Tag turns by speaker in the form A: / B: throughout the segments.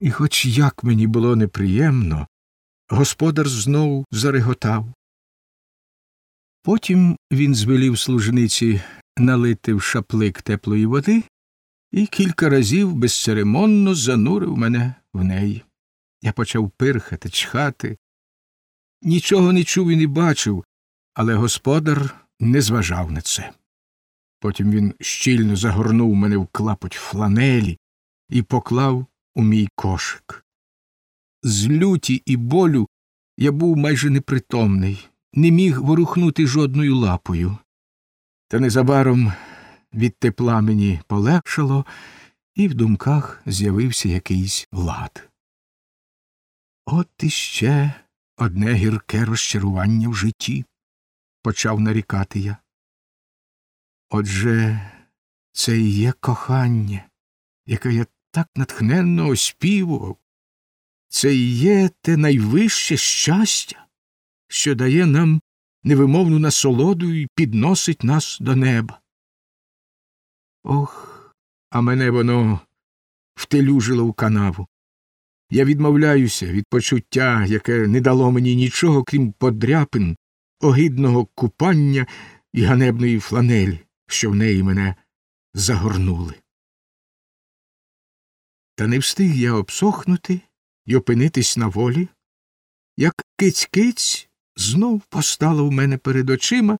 A: І хоч як мені було неприємно, господар знову зареготав. Потім він звелів служниці налити в шаплик теплої води і кілька разів безцеремонно занурив мене в неї. Я почав пирхати, чхати. Нічого не чув і не бачив, але господар не зважав на це. Потім він щільно загорнув мене в клапоть фланелі і поклав у мій кошик. З люті і болю я був майже непритомний, не міг ворухнути жодною лапою. Та незабаром від тепла мені полегшало, і в думках з'явився якийсь лад. От іще одне гірке розчарування в житті, почав нарікати я. Отже, це і є кохання, яке я так натхненно оспівував, це і є те найвище щастя, що дає нам невимовну насолоду і підносить нас до неба. Ох, а мене воно втелюжило в канаву. Я відмовляюся від почуття, яке не дало мені нічого, крім подряпин, огидного купання і ганебної фланелі, що в неї мене загорнули. Та не встиг я обсохнути і опинитись на волі, як киць-киць знов постала в мене перед очима,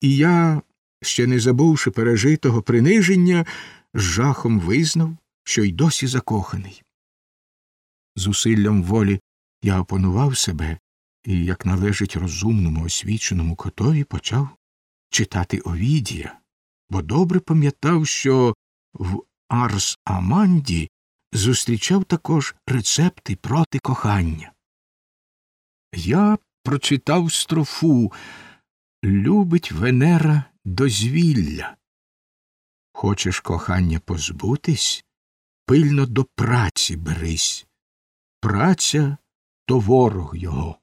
A: і я, ще не забувши пережитого приниження, з жахом визнав, що й досі закоханий. Зусиллям волі я опанував себе і, як належить розумному освіченому котові, почав читати Овідія, бо добре пам'ятав, що в Арс Аманді зустрічав також рецепти проти кохання. Я прочитав строфу Любить Венера дозвілля. Хочеш кохання позбутись, пильно до праці берись. Праця то ворог його.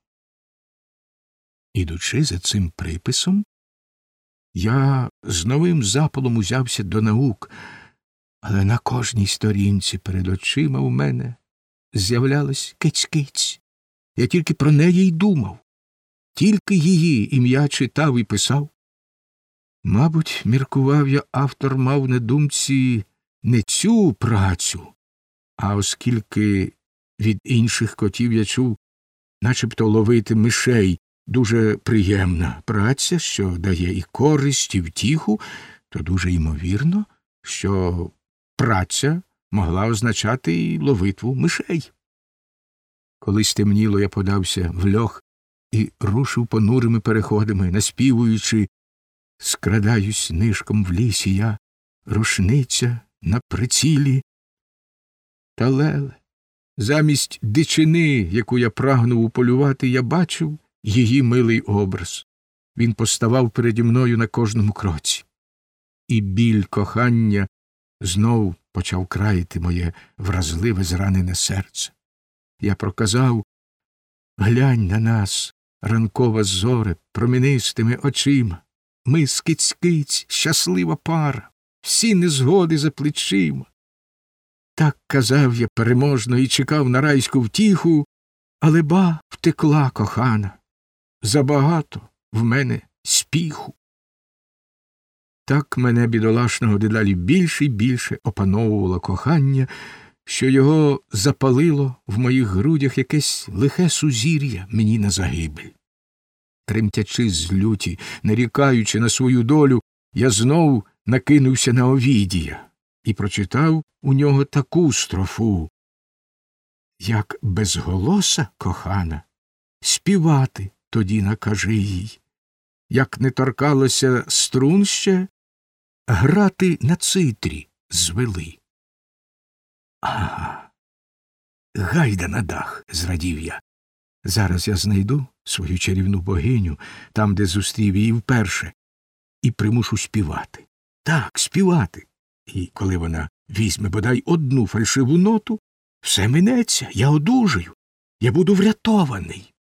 A: Ідучи за цим приписом, я з новим запалом узявся до наук, але на кожній сторінці перед очима у мене з'являлась киць-киць. Я тільки про неї й думав, тільки її ім'я читав і писав. Мабуть, міркував я, автор мав на думці не цю працю, а оскільки від інших котів я чув, начебто ловити мишей дуже приємна праця, що дає і користь, і втіху, то дуже ймовірно, що праця могла означати і ловитву мишей. Коли стемніло, я подався в льох і рушив понурими переходами, наспівуючи Скрадаюсь нишком в лісі я, рушниця на прицілі. Та леле, замість дичини, яку я прагнув уполювати, я бачив її милий образ. Він поставав переді мною на кожному кроці. І біль кохання знов почав краяти моє вразливе зранене серце. Я проказав глянь на нас, ранкова зоре, промінистими очима. Ми скиць-киць, щаслива пара, всі незгоди за плечима. Так казав я переможно і чекав на райську втіху, але ба втекла кохана. Забагато в мене спіху. Так мене бідолашного дедалі більше й більше опановувало кохання, що його запалило в моїх грудях якесь лихе сузір'я мені на загибель. Тремтячи з люті, нарікаючи на свою долю, я знов накинувся на Овідія і прочитав у нього таку строфу. Як безголоса, кохана, співати тоді накажи їй, як не торкалося струн ще, грати на цитрі звели. Ага. Гайда на дах, зрадів я. Зараз я знайду свою чарівну богиню там, де зустрів її вперше, і примушу співати. Так, співати. І коли вона візьме бодай одну фальшиву ноту, все минеться, я одужаю, я буду врятований.